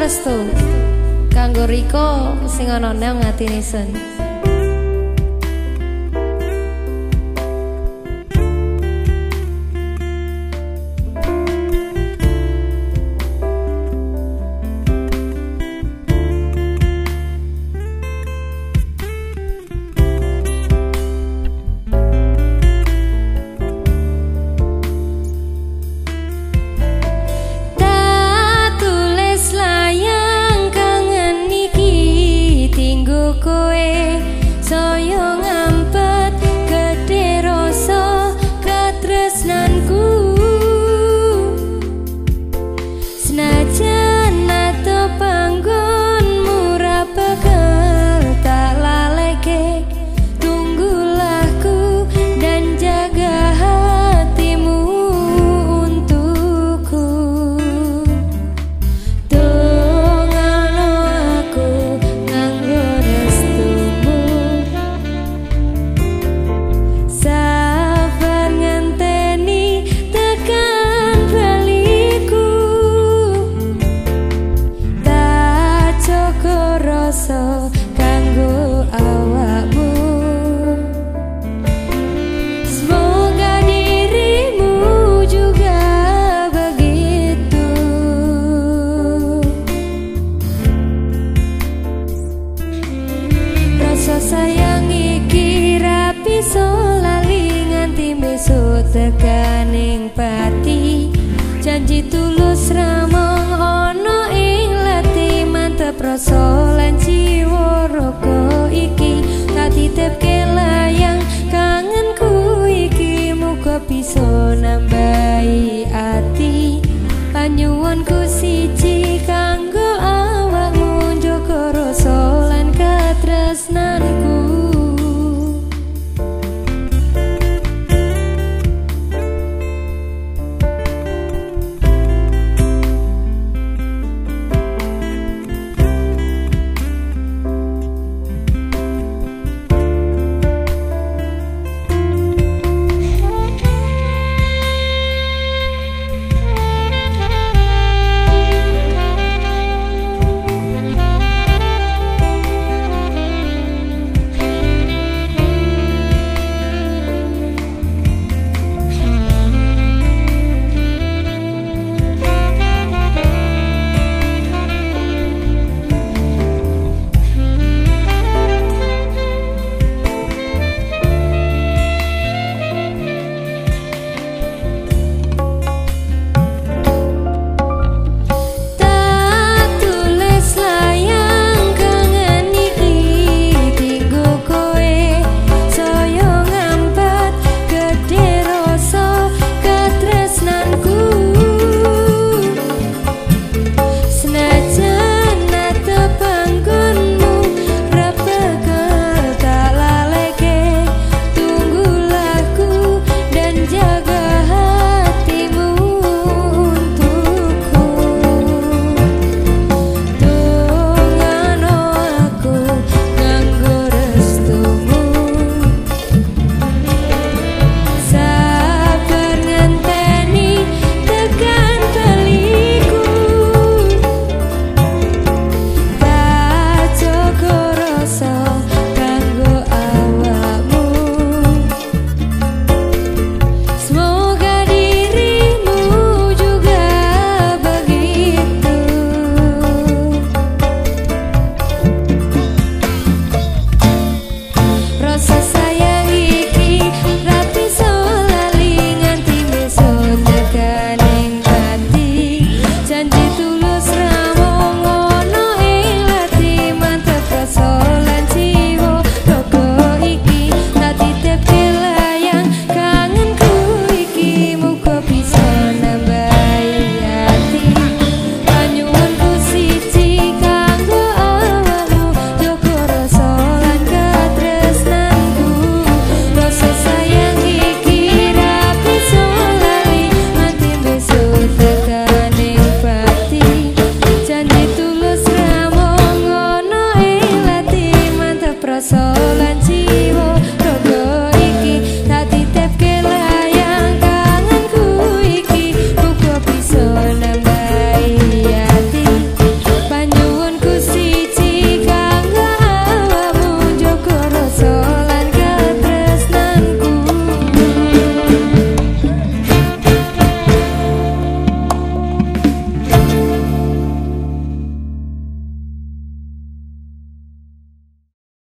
restu. Kanggo Riko sing ana nang ngatine sun kowe saya so teganing pati janji tulus ramong ana ing lati mantep rasa lan jiwa raga iki. Tak titipke layang kangenku iki muga bisa nambahi ati. Panyuwunku 骚乱。